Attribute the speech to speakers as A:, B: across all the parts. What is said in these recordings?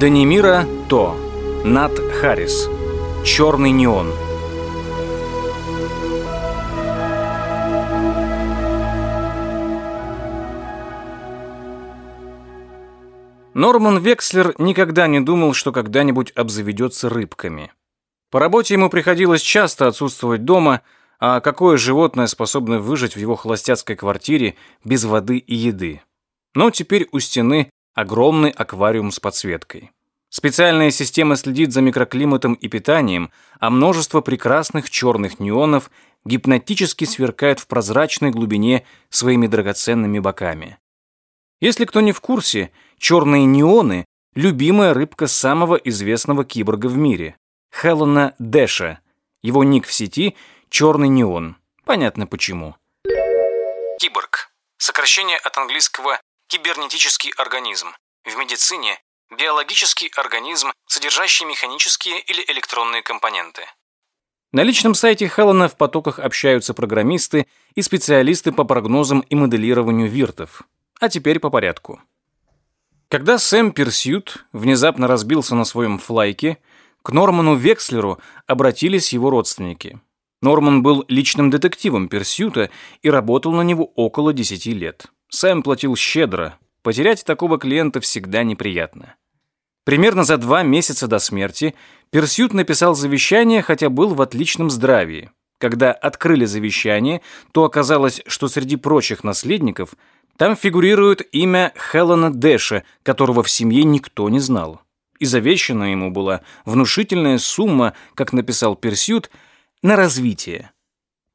A: Данимира То. Нат Харрис. Черный неон. Норман Векслер никогда не думал, что когда-нибудь обзаведется рыбками. По работе ему приходилось часто отсутствовать дома, а какое животное способно выжить в его холостяцкой квартире без воды и еды? Но теперь у стены огромный аквариум с подсветкой. Специальная система следит за микроклиматом и питанием, а множество прекрасных черных неонов гипнотически сверкает в прозрачной глубине своими драгоценными боками. Если кто не в курсе, черные неоны – любимая рыбка самого известного киборга в мире – Хелена Дэша. Его ник в сети – черный неон. Понятно почему. Киборг. Сокращение от английского «кибернетический организм». В медицине – биологический организм, содержащий механические или электронные компоненты. На личном сайте Хелена в потоках общаются программисты и специалисты по прогнозам и моделированию виртов. А теперь по порядку. Когда Сэм Персьют внезапно разбился на своем флайке, к Норману Векслеру обратились его родственники. Норман был личным детективом Персьюта и работал на него около 10 лет. Сэм платил щедро. Потерять такого клиента всегда неприятно. Примерно за два месяца до смерти Персьют написал завещание, хотя был в отличном здравии. Когда открыли завещание, то оказалось, что среди прочих наследников – там фигурирует имя Хелена Дэша, которого в семье никто не знал. И завещана ему была внушительная сумма, как написал Персют, на развитие.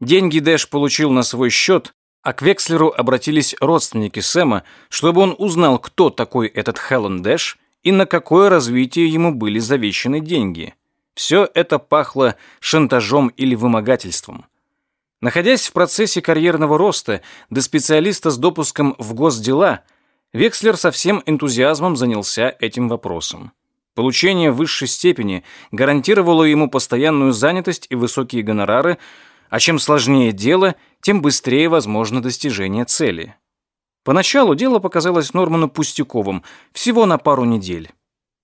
A: Деньги Дэш получил на свой счет, а к Векслеру обратились родственники Сэма, чтобы он узнал, кто такой этот Хелен Дэш и на какое развитие ему были завещаны деньги. Все это пахло шантажом или вымогательством. Находясь в процессе карьерного роста до специалиста с допуском в госдела, Векслер со всем энтузиазмом занялся этим вопросом. Получение высшей степени гарантировало ему постоянную занятость и высокие гонорары, а чем сложнее дело, тем быстрее возможно достижение цели. Поначалу дело показалось Норману пустяковым, всего на пару недель.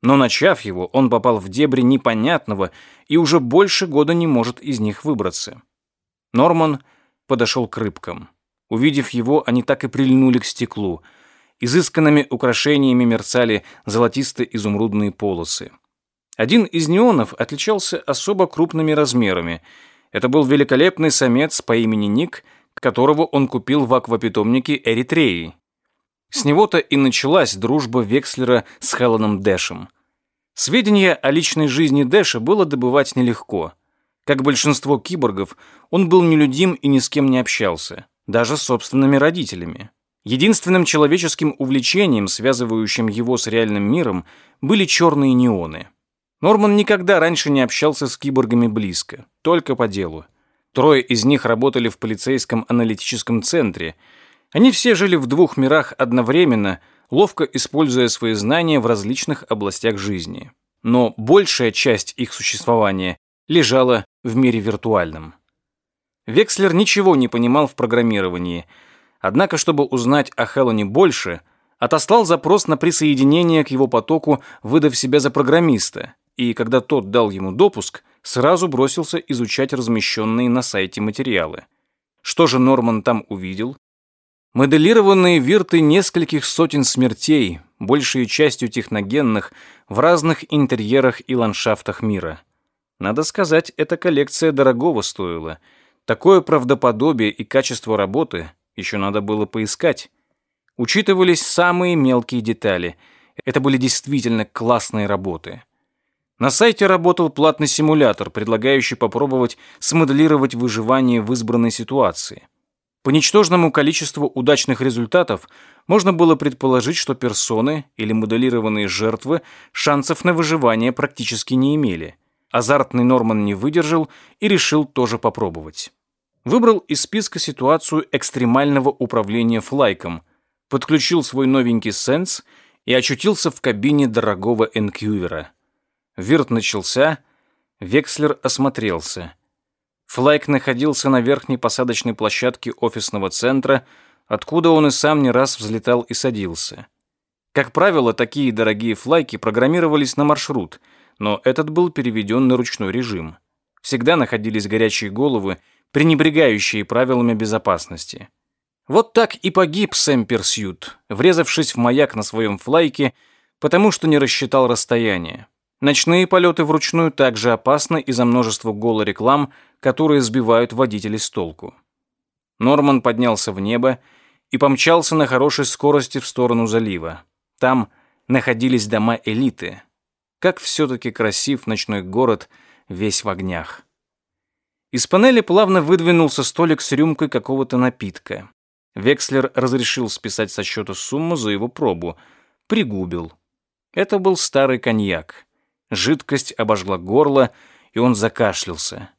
A: Но начав его, он попал в дебри непонятного и уже больше года не может из них выбраться. Норман подошел к рыбкам. Увидев его, они так и прильнули к стеклу. Изысканными украшениями мерцали золотисто-изумрудные полосы. Один из неонов отличался особо крупными размерами. Это был великолепный самец по имени Ник, которого он купил в аквапитомнике Эритреи. С него-то и началась дружба Векслера с Хелленом Дэшем. Сведения о личной жизни Дэша было добывать нелегко – как большинство киборгов, он был нелюдим и ни с кем не общался, даже с собственными родителями. Единственным человеческим увлечением, связывающим его с реальным миром, были черные неоны. Норман никогда раньше не общался с киборгами близко, только по делу. Трое из них работали в полицейском аналитическом центре. Они все жили в двух мирах одновременно, ловко используя свои знания в различных областях жизни. Но большая часть их существования лежала в мире виртуальном. Векслер ничего не понимал в программировании, однако, чтобы узнать о Хеллоне больше, отослал запрос на присоединение к его потоку, выдав себя за программиста, и когда тот дал ему допуск, сразу бросился изучать размещенные на сайте материалы. Что же Норман там увидел? Моделированные вирты нескольких сотен смертей, большей частью техногенных, в разных интерьерах и ландшафтах мира. Надо сказать, эта коллекция дорогого стоила. Такое правдоподобие и качество работы еще надо было поискать. Учитывались самые мелкие детали. Это были действительно классные работы. На сайте работал платный симулятор, предлагающий попробовать смоделировать выживание в избранной ситуации. По ничтожному количеству удачных результатов можно было предположить, что персоны или моделированные жертвы шансов на выживание практически не имели. Азартный Норман не выдержал и решил тоже попробовать. Выбрал из списка ситуацию экстремального управления флайком, подключил свой новенький сенс и очутился в кабине дорогого энкьювера. Вирт начался, Векслер осмотрелся. Флайк находился на верхней посадочной площадке офисного центра, откуда он и сам не раз взлетал и садился. Как правило, такие дорогие флайки программировались на маршрут, но этот был переведен на ручной режим. Всегда находились горячие головы, пренебрегающие правилами безопасности. Вот так и погиб Сэм Персьют, врезавшись в маяк на своем флайке, потому что не рассчитал расстояние. Ночные полеты вручную также опасны из-за множества голореклам, которые сбивают водителей с толку. Норман поднялся в небо и помчался на хорошей скорости в сторону залива. Там находились дома элиты. Как все-таки красив ночной город, весь в огнях. Из панели плавно выдвинулся столик с рюмкой какого-то напитка. Векслер разрешил списать со счета сумму за его пробу. Пригубил. Это был старый коньяк. Жидкость обожгла горло, и он закашлялся.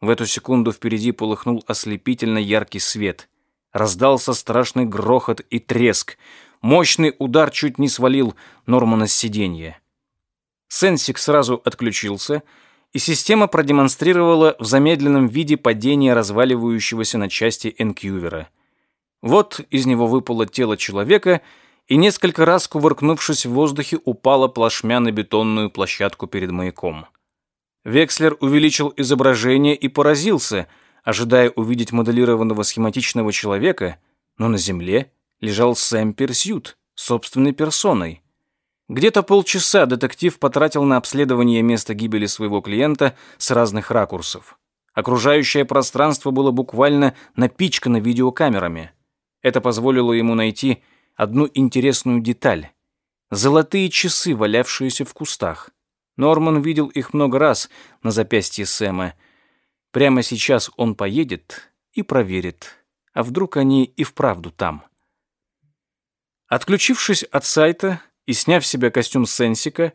A: В эту секунду впереди полыхнул ослепительно яркий свет. Раздался страшный грохот и треск. Мощный удар чуть не свалил Нормана с сиденья. Сенсик сразу отключился, и система продемонстрировала в замедленном виде падение разваливающегося на части энкьювера. Вот из него выпало тело человека и, несколько раз кувыркнувшись в воздухе, упало плашмя на бетонную площадку перед маяком. Векслер увеличил изображение и поразился, ожидая увидеть моделированного схематичного человека, но на земле лежал Сэм Персьют собственной персоной. Где-то полчаса детектив потратил на обследование места гибели своего клиента с разных ракурсов. Окружающее пространство было буквально напичкано видеокамерами. Это позволило ему найти одну интересную деталь. Золотые часы, валявшиеся в кустах. Норман видел их много раз на запястье Сэма. Прямо сейчас он поедет и проверит, а вдруг они и вправду там. Отключившись от сайта и сняв с себя костюм Сенсика,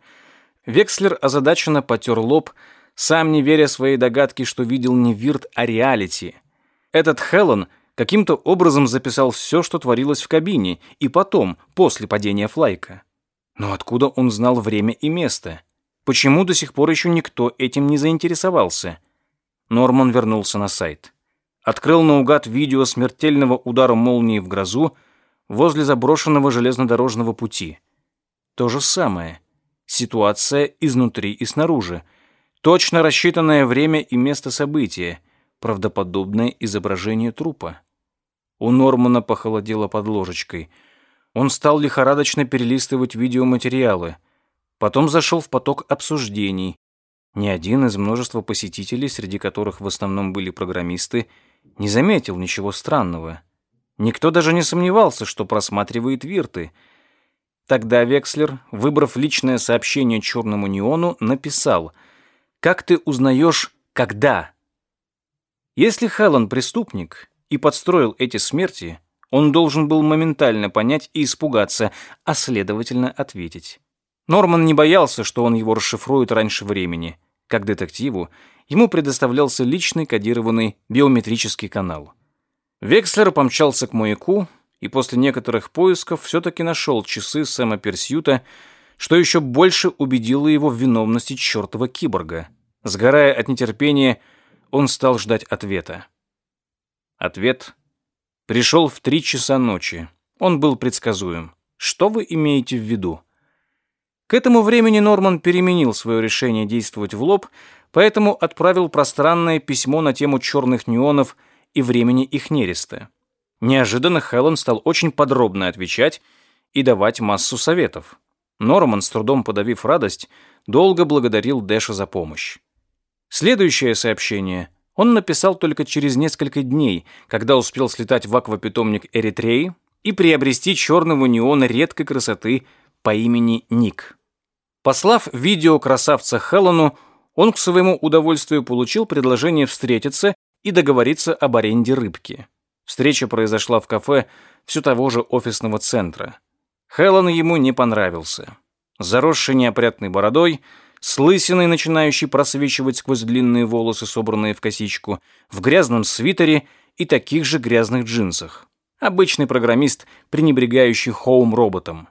A: Векслер озадаченно потер лоб, сам не веря своей догадке, что видел не Вирт, а реалити. Этот Хеллен каким-то образом записал все, что творилось в кабине, и потом, после падения флайка. Но откуда он знал время и место? Почему до сих пор еще никто этим не заинтересовался? Норман вернулся на сайт. Открыл наугад видео смертельного удара молнии в грозу возле заброшенного железнодорожного пути. То же самое. Ситуация изнутри и снаружи. Точно рассчитанное время и место события. Правдоподобное изображение трупа. У Нормана похолодело под ложечкой. Он стал лихорадочно перелистывать видеоматериалы. Потом зашел в поток обсуждений. Ни один из множества посетителей, среди которых в основном были программисты, не заметил ничего странного. Никто даже не сомневался, что просматривает вирты. Тогда Векслер, выбрав личное сообщение черному неону, написал «Как ты узнаешь, когда?» Если Хеллен преступник и подстроил эти смерти, он должен был моментально понять и испугаться, а следовательно ответить. Норман не боялся, что он его расшифрует раньше времени. Как детективу, ему предоставлялся личный кодированный биометрический канал. Векслер помчался к маяку и после некоторых поисков все-таки нашел часы Сэма Персьюта, что еще больше убедило его в виновности чертова киборга. Сгорая от нетерпения, он стал ждать ответа. Ответ пришел в три часа ночи. Он был предсказуем. Что вы имеете в виду? К этому времени Норман переменил свое решение действовать в лоб, поэтому отправил пространное письмо на тему черных неонов и времени их нереста. Неожиданно Хелен стал очень подробно отвечать и давать массу советов. Норман, с трудом подавив радость, долго благодарил Дэша за помощь. Следующее сообщение он написал только через несколько дней, когда успел слетать в аквапитомник Эритреи и приобрести черного неона редкой красоты по имени Ник. Послав видео красавца Хеллену, он к своему удовольствию получил предложение встретиться и договориться об аренде рыбки. Встреча произошла в кафе все того же офисного центра. Хеллен ему не понравился. Заросший неопрятной бородой, с лысиной, начинающей просвечивать сквозь длинные волосы, собранные в косичку, в грязном свитере и таких же грязных джинсах. Обычный программист, пренебрегающий хоум-роботом.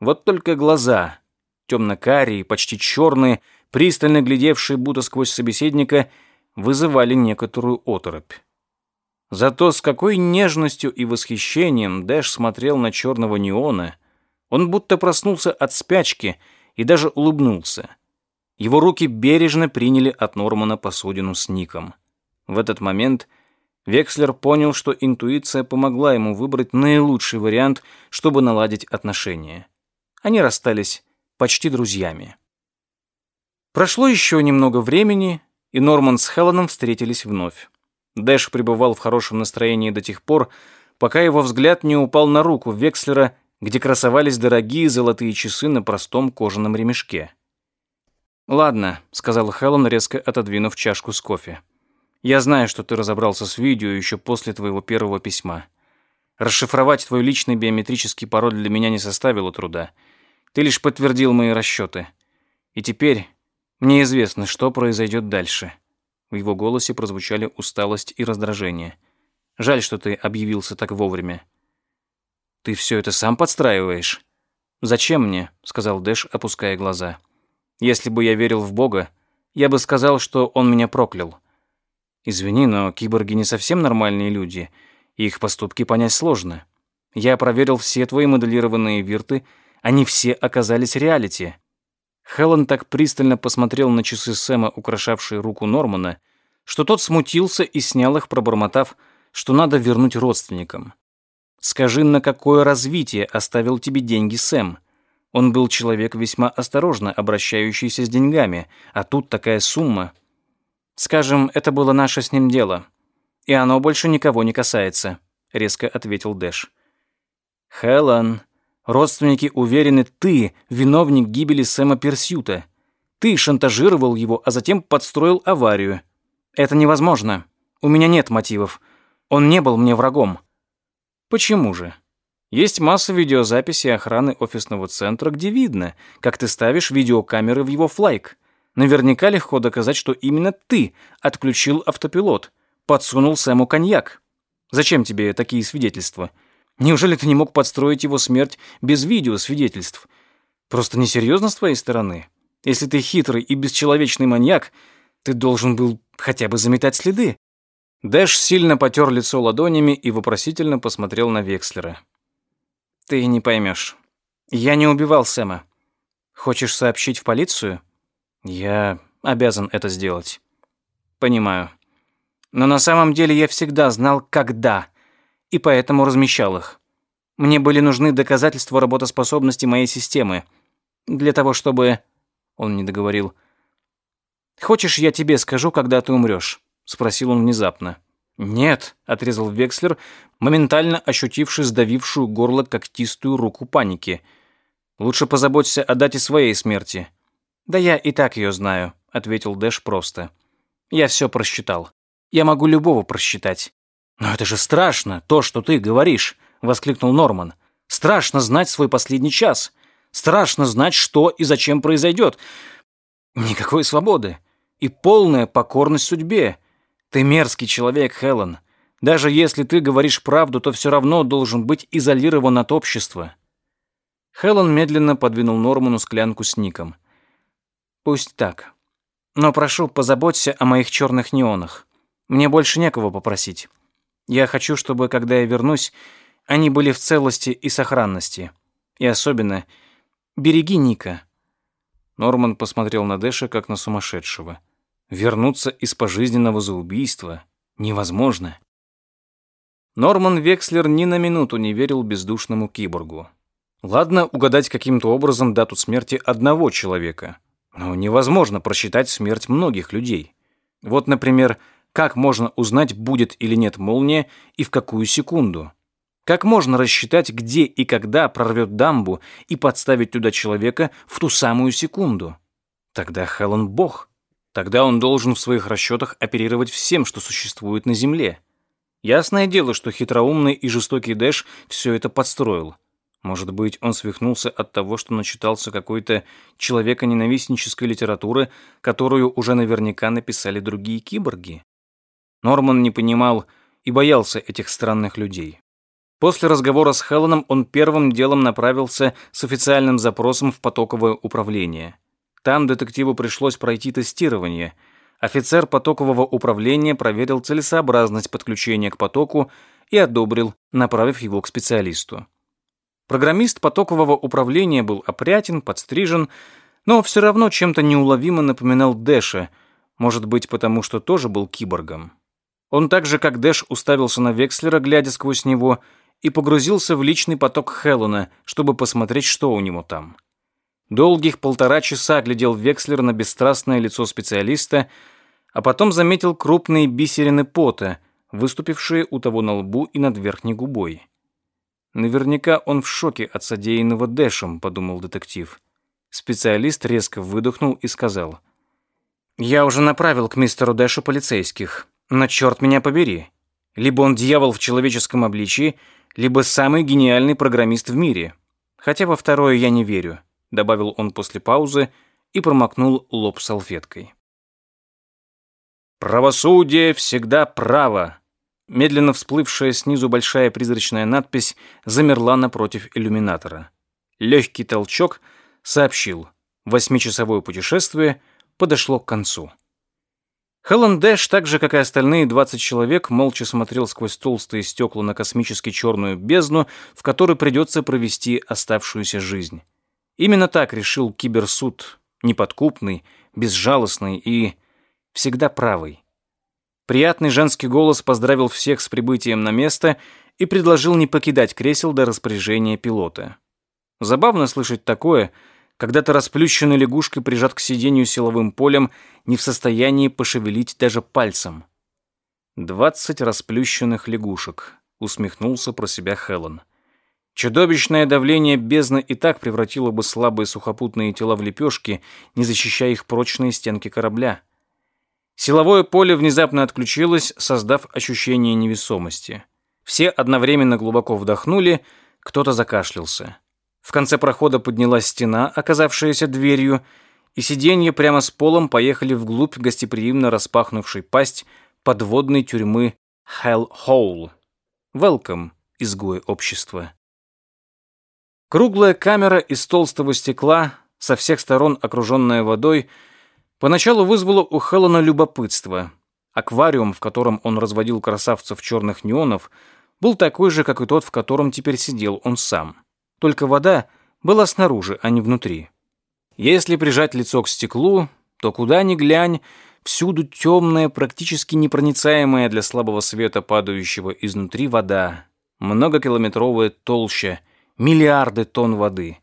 A: Вот только глаза, темно-карие, почти черные, пристально глядевшие будто сквозь собеседника, вызывали некоторую оторопь. Зато с какой нежностью и восхищением Дэш смотрел на черного неона, Он будто проснулся от спячки и даже улыбнулся. Его руки бережно приняли от Нормана посудину с ником. В этот момент Векслер понял, что интуиция помогла ему выбрать наилучший вариант, чтобы наладить отношения. Они расстались почти друзьями. Прошло еще немного времени, и Норман с Хелленом встретились вновь. Дэш пребывал в хорошем настроении до тех пор, пока его взгляд не упал на руку Векслера, где красовались дорогие золотые часы на простом кожаном ремешке. «Ладно», — сказал Хелен, резко отодвинув чашку с кофе. «Я знаю, что ты разобрался с видео еще после твоего первого письма. Расшифровать твой личный биометрический пароль для меня не составило труда. Ты лишь подтвердил мои расчеты. И теперь мне известно, что произойдет дальше». В его голосе прозвучали усталость и раздражение. «Жаль, что ты объявился так вовремя. Ты все это сам подстраиваешь?» «Зачем мне?» — сказал Дэш, опуская глаза. «Если бы я верил в Бога, я бы сказал, что он меня проклял. Извини, но киборги не совсем нормальные люди, и их поступки понять сложно. Я проверил все твои моделированные вирты, они все оказались реалити. Хелен так пристально посмотрел на часы Сэма, украшавшие руку Нормана, что тот смутился и снял их, пробормотав, что надо вернуть родственникам. «Скажи, на какое развитие оставил тебе деньги Сэм? Он был человек весьма осторожно обращающийся с деньгами, а тут такая сумма. Скажем, это было наше с ним дело, и оно больше никого не касается», — резко ответил Дэш. «Хелен, Родственники уверены, ты виновник гибели Сэма Персюта. Ты шантажировал его, а затем подстроил аварию. Это невозможно. У меня нет мотивов. Он не был мне врагом. Почему же? Есть масса видеозаписей охраны офисного центра, где видно, как ты ставишь видеокамеры в его флайк. Наверняка легко доказать, что именно ты отключил автопилот, подсунул Сэму коньяк. Зачем тебе такие свидетельства? Неужели ты не мог подстроить его смерть без видеосвидетельств? Просто несерьезно с твоей стороны. Если ты хитрый и бесчеловечный маньяк, ты должен был хотя бы заметать следы. Дэш сильно потер лицо ладонями и вопросительно посмотрел на Векслера. «Ты не поймешь. Я не убивал Сэма. Хочешь сообщить в полицию? Я обязан это сделать. Понимаю. Но на самом деле я всегда знал, когда и поэтому размещал их. Мне были нужны доказательства работоспособности моей системы. Для того, чтобы... Он не договорил. «Хочешь, я тебе скажу, когда ты умрешь?» Спросил он внезапно. «Нет», — отрезал Векслер, моментально ощутивший сдавившую горло когтистую руку паники. «Лучше позаботься о дате своей смерти». «Да я и так ее знаю», — ответил Дэш просто. «Я все просчитал. Я могу любого просчитать. «Но это же страшно, то, что ты говоришь!» — воскликнул Норман. «Страшно знать свой последний час. Страшно знать, что и зачем произойдет. Никакой свободы. И полная покорность судьбе. Ты мерзкий человек, Хелен. Даже если ты говоришь правду, то все равно должен быть изолирован от общества». Хелен медленно подвинул Норману склянку с ником. «Пусть так. Но прошу, позаботься о моих черных неонах. Мне больше некого попросить». Я хочу, чтобы, когда я вернусь, они были в целости и сохранности. И особенно береги Ника». Норман посмотрел на Дэша как на сумасшедшего. Вернуться из пожизненного за убийство невозможно. Норман Векслер ни на минуту не верил бездушному киборгу. Ладно угадать каким-то образом дату смерти одного человека, но невозможно просчитать смерть многих людей. Вот, например, как можно узнать, будет или нет молния и в какую секунду? Как можно рассчитать, где и когда прорвет дамбу и подставить туда человека в ту самую секунду? Тогда Хелен бог. Тогда он должен в своих расчетах оперировать всем, что существует на Земле. Ясное дело, что хитроумный и жестокий Дэш все это подстроил. Может быть, он свихнулся от того, что начитался какой-то человеконенавистнической литературы, которую уже наверняка написали другие киборги? Норман не понимал и боялся этих странных людей. После разговора с Хелленом он первым делом направился с официальным запросом в потоковое управление. Там детективу пришлось пройти тестирование. Офицер потокового управления проверил целесообразность подключения к потоку и одобрил, направив его к специалисту. Программист потокового управления был опрятен, подстрижен, но все равно чем-то неуловимо напоминал Дэша, может быть, потому что тоже был киборгом. Он так же, как Дэш, уставился на Векслера, глядя сквозь него, и погрузился в личный поток Хеллона, чтобы посмотреть, что у него там. Долгих полтора часа глядел Векслер на бесстрастное лицо специалиста, а потом заметил крупные бисерины пота, выступившие у того на лбу и над верхней губой. Наверняка он в шоке от содеянного Дэшем, подумал детектив. Специалист резко выдохнул и сказал. «Я уже направил к мистеру Дэшу полицейских, но черт меня побери. Либо он дьявол в человеческом обличии, либо самый гениальный программист в мире. Хотя во второе я не верю», добавил он после паузы и промокнул лоб салфеткой. «Правосудие всегда право», Медленно всплывшая снизу большая призрачная надпись замерла напротив иллюминатора. Легкий толчок сообщил, восьмичасовое путешествие подошло к концу. Хелен Дэш, так же, как и остальные 20 человек, молча смотрел сквозь толстые стекла на космически черную бездну, в которой придется провести оставшуюся жизнь. Именно так решил киберсуд, неподкупный, безжалостный и всегда правый. Приятный женский голос поздравил всех с прибытием на место и предложил не покидать кресел до распоряжения пилота. Забавно слышать такое, когда ты расплющенной лягушкой прижат к сиденью силовым полем, не в состоянии пошевелить даже пальцем. «Двадцать расплющенных лягушек», — усмехнулся про себя Хелен. Чудовищное давление бездны и так превратило бы слабые сухопутные тела в лепешки, не защищая их прочные стенки корабля. Силовое поле внезапно отключилось, создав ощущение невесомости. Все одновременно глубоко вдохнули, кто-то закашлялся. В конце прохода поднялась стена, оказавшаяся дверью, и сиденья прямо с полом поехали вглубь гостеприимно распахнувшей пасть подводной тюрьмы Hell Hole. Welcome, изгой общества. Круглая камера из толстого стекла, со всех сторон окруженная водой, Поначалу вызвало у Хеллона любопытство. Аквариум, в котором он разводил красавцев черных неонов, был такой же, как и тот, в котором теперь сидел он сам. Только вода была снаружи, а не внутри. Если прижать лицо к стеклу, то куда ни глянь, всюду темная, практически непроницаемая для слабого света падающего изнутри вода, многокилометровая толща, миллиарды тонн воды.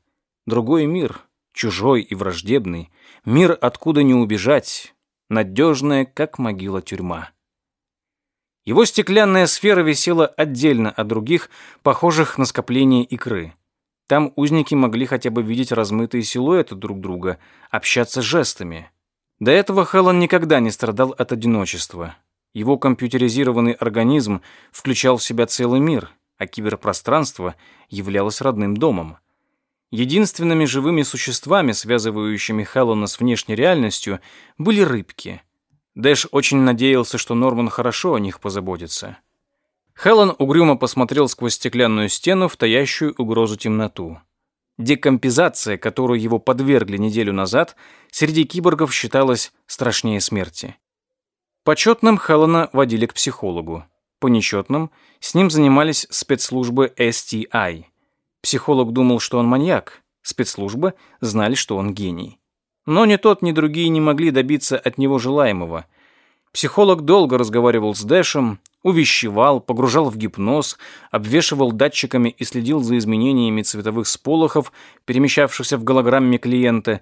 A: Другой мир, чужой и враждебный, Мир, откуда не убежать, надежная, как могила тюрьма. Его стеклянная сфера висела отдельно от других, похожих на скопление икры. Там узники могли хотя бы видеть размытые силуэты друг друга, общаться жестами. До этого Хеллон никогда не страдал от одиночества. Его компьютеризированный организм включал в себя целый мир, а киберпространство являлось родным домом. Единственными живыми существами, связывающими Хеллона с внешней реальностью, были рыбки. Дэш очень надеялся, что Норман хорошо о них позаботится. Хеллон угрюмо посмотрел сквозь стеклянную стену в таящую угрозу темноту. Декомпизация, которую его подвергли неделю назад, среди киборгов считалась страшнее смерти. Почетным Хеллона водили к психологу. По нечетным с ним занимались спецслужбы STI – Психолог думал, что он маньяк. Спецслужбы знали, что он гений. Но ни тот, ни другие не могли добиться от него желаемого. Психолог долго разговаривал с Дэшем, увещевал, погружал в гипноз, обвешивал датчиками и следил за изменениями цветовых сполохов, перемещавшихся в голограмме клиента.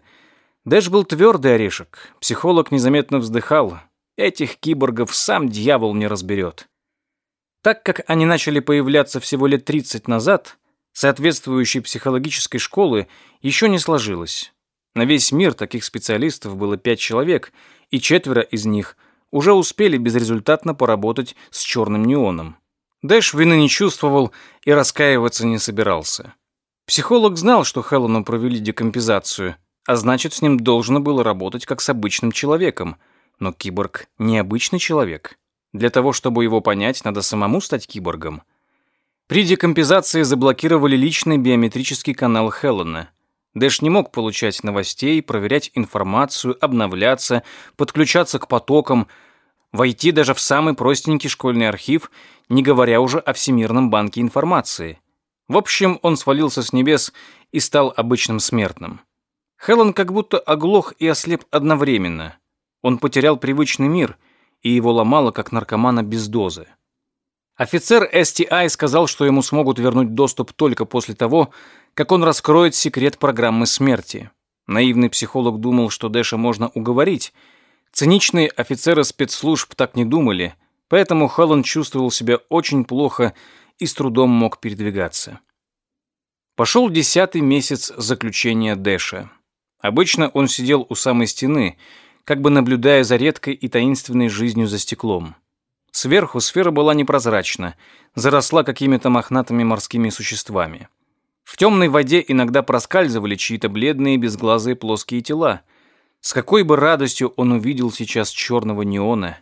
A: Дэш был твердый орешек. Психолог незаметно вздыхал. Этих киборгов сам дьявол не разберет. Так как они начали появляться всего лет 30 назад, соответствующей психологической школы еще не сложилось. На весь мир таких специалистов было пять человек, и четверо из них уже успели безрезультатно поработать с черным неоном. Дэш вины не чувствовал и раскаиваться не собирался. Психолог знал, что Хеллону провели декомпизацию, а значит, с ним должно было работать как с обычным человеком. Но киборг — необычный человек. Для того, чтобы его понять, надо самому стать киборгом — при декомпизации заблокировали личный биометрический канал Хеллена. Дэш не мог получать новостей, проверять информацию, обновляться, подключаться к потокам, войти даже в самый простенький школьный архив, не говоря уже о Всемирном банке информации. В общем, он свалился с небес и стал обычным смертным. Хелен как будто оглох и ослеп одновременно. Он потерял привычный мир, и его ломало, как наркомана без дозы. Офицер STI сказал, что ему смогут вернуть доступ только после того, как он раскроет секрет программы смерти. Наивный психолог думал, что Дэша можно уговорить. Циничные офицеры спецслужб так не думали, поэтому Хелен чувствовал себя очень плохо и с трудом мог передвигаться. Пошел десятый месяц заключения Дэша. Обычно он сидел у самой стены, как бы наблюдая за редкой и таинственной жизнью за стеклом. Сверху сфера была непрозрачна, заросла какими-то мохнатыми морскими существами. В темной воде иногда проскальзывали чьи-то бледные безглазые плоские тела. С какой бы радостью он увидел сейчас черного неона.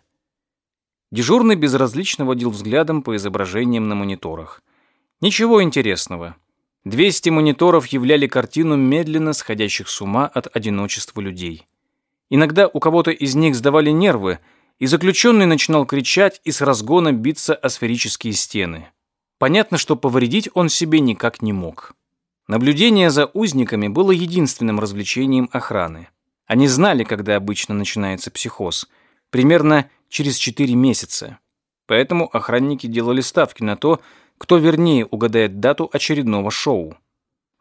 A: Дежурный безразлично водил взглядом по изображениям на мониторах. Ничего интересного. 200 мониторов являли картину медленно сходящих с ума от одиночества людей. Иногда у кого-то из них сдавали нервы, и заключенный начинал кричать и с разгона биться о сферические стены. Понятно, что повредить он себе никак не мог. Наблюдение за узниками было единственным развлечением охраны. Они знали, когда обычно начинается психоз, примерно через 4 месяца. Поэтому охранники делали ставки на то, кто вернее угадает дату очередного шоу.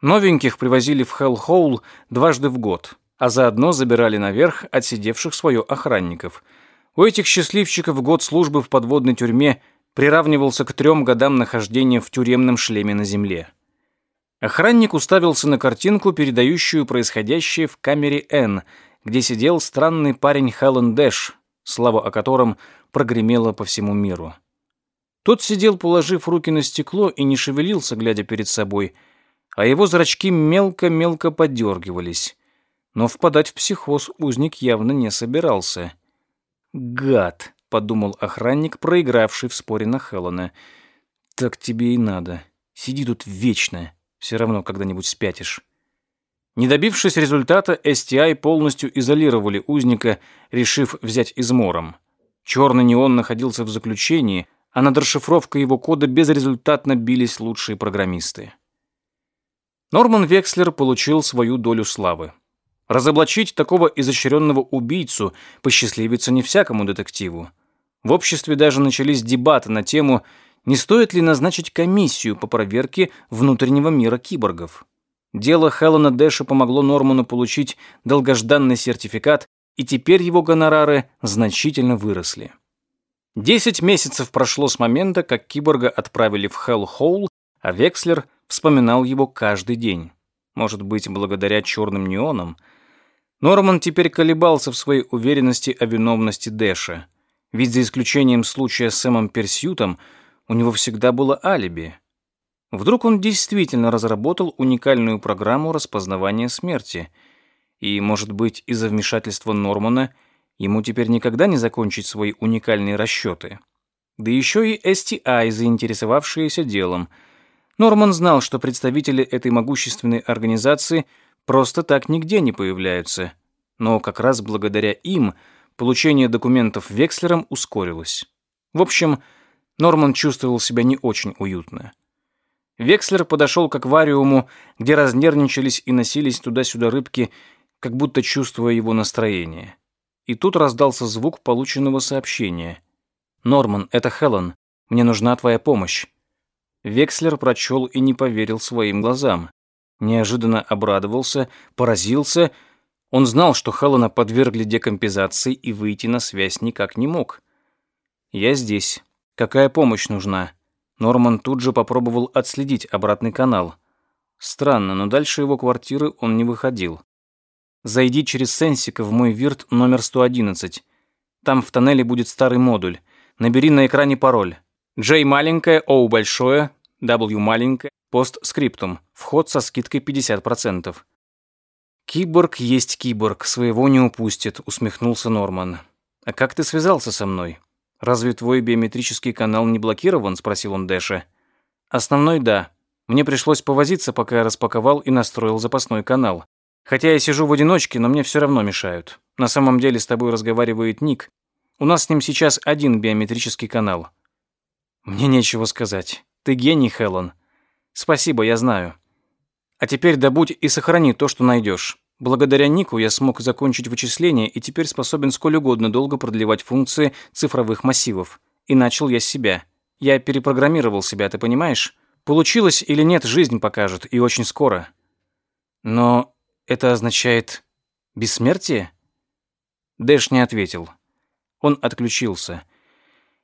A: Новеньких привозили в Хелл-Хоул дважды в год, а заодно забирали наверх отсидевших свое охранников. У этих счастливчиков год службы в подводной тюрьме приравнивался к трем годам нахождения в тюремном шлеме на земле. Охранник уставился на картинку, передающую происходящее в камере Н, где сидел странный парень Хелен Дэш, слава о котором прогремела по всему миру. Тот сидел, положив руки на стекло, и не шевелился, глядя перед собой, а его зрачки мелко-мелко подергивались. Но впадать в психоз узник явно не собирался. «Гад!» — подумал охранник, проигравший в споре на Хеллона. «Так тебе и надо. Сиди тут вечно. Все равно когда-нибудь спятишь». Не добившись результата, STI полностью изолировали узника, решив взять измором. Черный неон находился в заключении, а над расшифровкой его кода безрезультатно бились лучшие программисты. Норман Векслер получил свою долю славы. Разоблачить такого изощренного убийцу посчастливится не всякому детективу. В обществе даже начались дебаты на тему, не стоит ли назначить комиссию по проверке внутреннего мира киборгов. Дело Хелена Дэша помогло Норману получить долгожданный сертификат, и теперь его гонорары значительно выросли. Десять месяцев прошло с момента, как киборга отправили в Хелл-Хоул, а Векслер вспоминал его каждый день. Может быть, благодаря черным неонам. Норман теперь колебался в своей уверенности о виновности Дэша. Ведь за исключением случая с Сэмом Персьютом у него всегда было алиби. Вдруг он действительно разработал уникальную программу распознавания смерти. И, может быть, из-за вмешательства Нормана – Ему теперь никогда не закончить свои уникальные расчеты. Да еще и STI, заинтересовавшиеся делом. Норман знал, что представители этой могущественной организации просто так нигде не появляются. Но как раз благодаря им получение документов Векслером ускорилось. В общем, Норман чувствовал себя не очень уютно. Векслер подошел к аквариуму, где разнервничались и носились туда-сюда рыбки, как будто чувствуя его настроение и тут раздался звук полученного сообщения. «Норман, это Хелен. Мне нужна твоя помощь». Векслер прочел и не поверил своим глазам. Неожиданно обрадовался, поразился. Он знал, что Хелена подвергли декомпенсации и выйти на связь никак не мог. «Я здесь. Какая помощь нужна?» Норман тут же попробовал отследить обратный канал. Странно, но дальше его квартиры он не выходил. Зайди через Сенсика в мой вирт номер 111. Там в тоннеле будет старый модуль. Набери на экране пароль. J маленькая, O большое, W маленькая, постскриптум. Вход со скидкой 50%. «Киборг есть киборг, своего не упустит», — усмехнулся Норман. «А как ты связался со мной? Разве твой биометрический канал не блокирован?» — спросил он Дэша. «Основной — да. Мне пришлось повозиться, пока я распаковал и настроил запасной канал. Хотя я сижу в одиночке, но мне все равно мешают. На самом деле с тобой разговаривает Ник. У нас с ним сейчас один биометрический канал. Мне нечего сказать. Ты гений, Хелен. Спасибо, я знаю. А теперь добудь и сохрани то, что найдешь. Благодаря Нику я смог закончить вычисление и теперь способен сколь угодно долго продлевать функции цифровых массивов. И начал я с себя. Я перепрограммировал себя, ты понимаешь? Получилось или нет, жизнь покажет, и очень скоро. Но это означает бессмертие? Дэш не ответил. Он отключился.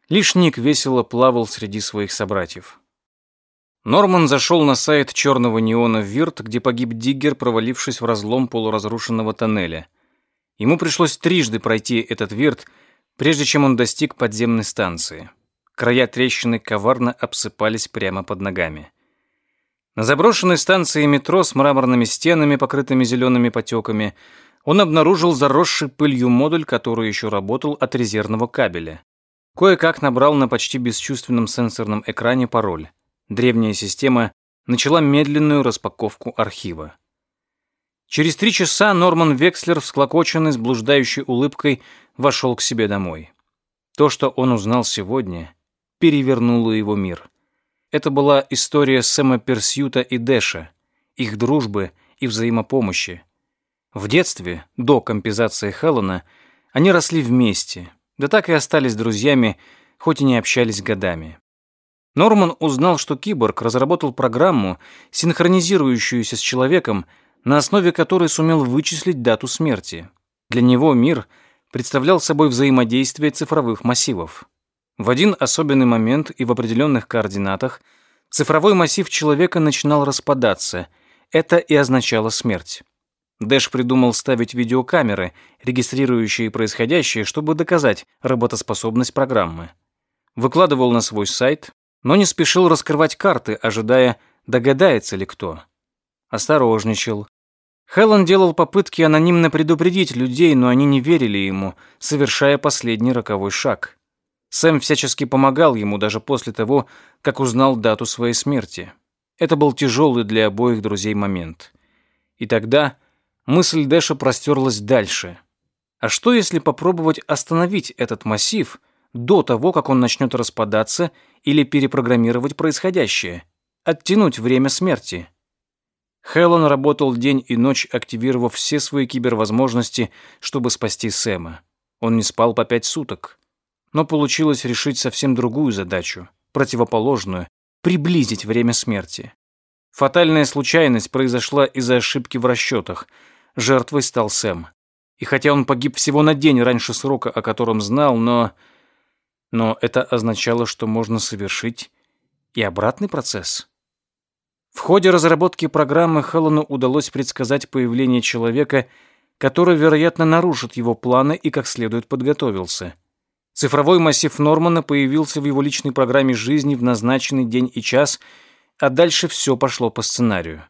A: Лишь Ник весело плавал среди своих собратьев. Норман зашел на сайт черного неона Вирт, где погиб Диггер, провалившись в разлом полуразрушенного тоннеля. Ему пришлось трижды пройти этот Вирт, прежде чем он достиг подземной станции. Края трещины коварно обсыпались прямо под ногами. На заброшенной станции метро с мраморными стенами, покрытыми зелеными потеками, он обнаружил заросший пылью модуль, который еще работал от резервного кабеля. Кое-как набрал на почти бесчувственном сенсорном экране пароль древняя система начала медленную распаковку архива. Через три часа Норман Векслер, всклокоченный с блуждающей улыбкой, вошел к себе домой. То, что он узнал сегодня, перевернуло его мир. Это была история Сэма Персьюта и Дэша, их дружбы и взаимопомощи. В детстве, до компенсации Хелена, они росли вместе, да так и остались друзьями, хоть и не общались годами. Норман узнал, что киборг разработал программу, синхронизирующуюся с человеком, на основе которой сумел вычислить дату смерти. Для него мир представлял собой взаимодействие цифровых массивов. В один особенный момент и в определенных координатах цифровой массив человека начинал распадаться. Это и означало смерть. Дэш придумал ставить видеокамеры, регистрирующие происходящее, чтобы доказать работоспособность программы. Выкладывал на свой сайт, но не спешил раскрывать карты, ожидая, догадается ли кто. Осторожничал. Хелен делал попытки анонимно предупредить людей, но они не верили ему, совершая последний роковой шаг. Сэм всячески помогал ему даже после того, как узнал дату своей смерти. Это был тяжелый для обоих друзей момент. И тогда мысль Дэша простерлась дальше. А что, если попробовать остановить этот массив до того, как он начнет распадаться или перепрограммировать происходящее, оттянуть время смерти. Хеллон работал день и ночь, активировав все свои кибервозможности, чтобы спасти Сэма. Он не спал по пять суток. Но получилось решить совсем другую задачу, противоположную, приблизить время смерти. Фатальная случайность произошла из-за ошибки в расчетах. Жертвой стал Сэм. И хотя он погиб всего на день раньше срока, о котором знал, но но это означало, что можно совершить и обратный процесс. В ходе разработки программы Хеллону удалось предсказать появление человека, который, вероятно, нарушит его планы и как следует подготовился. Цифровой массив Нормана появился в его личной программе жизни в назначенный день и час, а дальше все пошло по сценарию.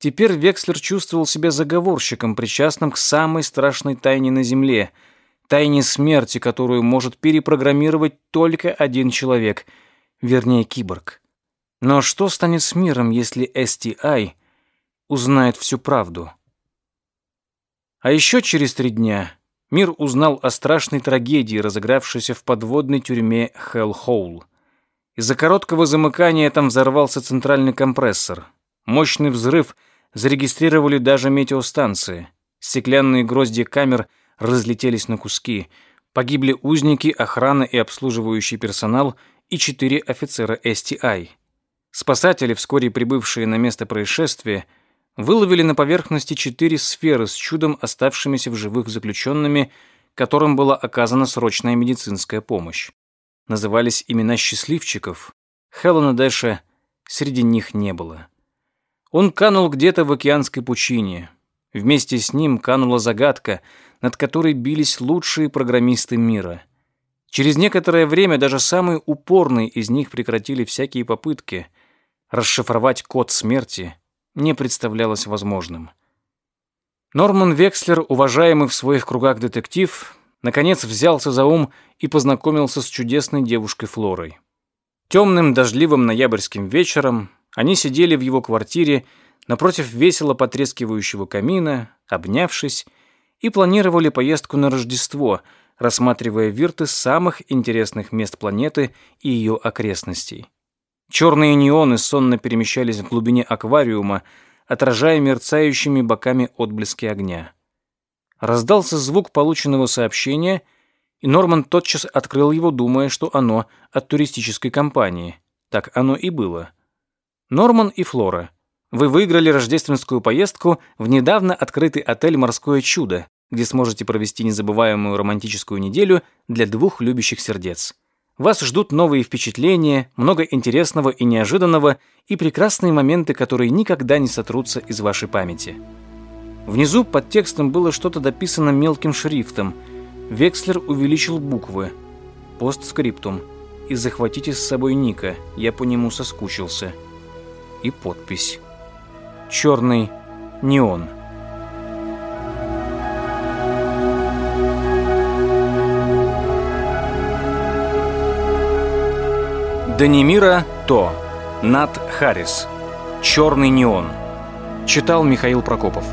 A: Теперь Векслер чувствовал себя заговорщиком, причастным к самой страшной тайне на Земле — тайне смерти, которую может перепрограммировать только один человек, вернее, киборг. Но что станет с миром, если STI узнает всю правду? А еще через три дня мир узнал о страшной трагедии, разыгравшейся в подводной тюрьме Хелл-Хоул. Из-за короткого замыкания там взорвался центральный компрессор. Мощный взрыв зарегистрировали даже метеостанции. Стеклянные грозди камер разлетелись на куски. Погибли узники, охрана и обслуживающий персонал и четыре офицера STI. Спасатели, вскоре прибывшие на место происшествия, выловили на поверхности четыре сферы с чудом оставшимися в живых заключенными, которым была оказана срочная медицинская помощь. Назывались имена счастливчиков. Хелена Дэша среди них не было. Он канул где-то в океанской пучине. Вместе с ним канула загадка — над которой бились лучшие программисты мира. Через некоторое время даже самые упорные из них прекратили всякие попытки. Расшифровать код смерти не представлялось возможным. Норман Векслер, уважаемый в своих кругах детектив, наконец взялся за ум и познакомился с чудесной девушкой Флорой. Темным дождливым ноябрьским вечером они сидели в его квартире напротив весело потрескивающего камина, обнявшись и планировали поездку на Рождество, рассматривая вирты самых интересных мест планеты и ее окрестностей. Черные неоны сонно перемещались в глубине аквариума, отражая мерцающими боками отблески огня. Раздался звук полученного сообщения, и Норман тотчас открыл его, думая, что оно от туристической компании. Так оно и было. Норман и Флора, вы выиграли рождественскую поездку в недавно открытый отель «Морское чудо», где сможете провести незабываемую романтическую неделю для двух любящих сердец. Вас ждут новые впечатления, много интересного и неожиданного и прекрасные моменты, которые никогда не сотрутся из вашей памяти. Внизу под текстом было что-то дописано мелким шрифтом. Векслер увеличил буквы. Постскриптум. И захватите с собой Ника, я по нему соскучился. И подпись. Черный неон. Данимира То. Нат Харрис. Черный неон. Читал Михаил Прокопов.